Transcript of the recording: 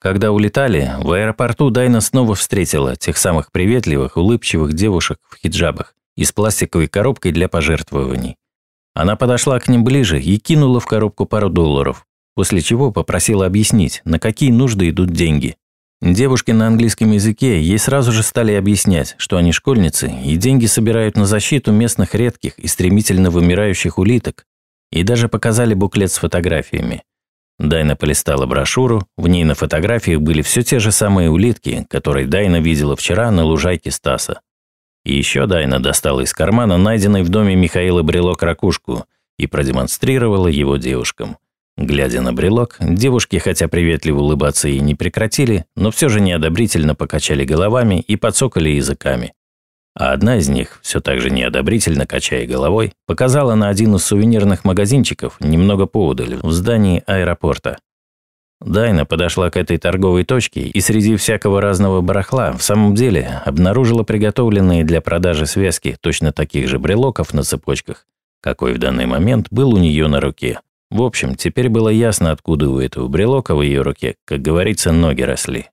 Когда улетали, в аэропорту Дайна снова встретила тех самых приветливых, улыбчивых девушек в хиджабах и с пластиковой коробкой для пожертвований. Она подошла к ним ближе и кинула в коробку пару долларов, после чего попросила объяснить, на какие нужды идут деньги. Девушки на английском языке ей сразу же стали объяснять, что они школьницы и деньги собирают на защиту местных редких и стремительно вымирающих улиток, и даже показали буклет с фотографиями. Дайна полистала брошюру, в ней на фотографиях были все те же самые улитки, которые Дайна видела вчера на лужайке Стаса. И еще Дайна достала из кармана найденный в доме Михаила брелок ракушку и продемонстрировала его девушкам. Глядя на брелок, девушки, хотя приветливо улыбаться и не прекратили, но все же неодобрительно покачали головами и подсокали языками а одна из них, все так же неодобрительно качая головой, показала на один из сувенирных магазинчиков немного поодаль, в здании аэропорта. Дайна подошла к этой торговой точке и среди всякого разного барахла в самом деле обнаружила приготовленные для продажи связки точно таких же брелоков на цепочках, какой в данный момент был у нее на руке. В общем, теперь было ясно, откуда у этого брелока в ее руке, как говорится, ноги росли.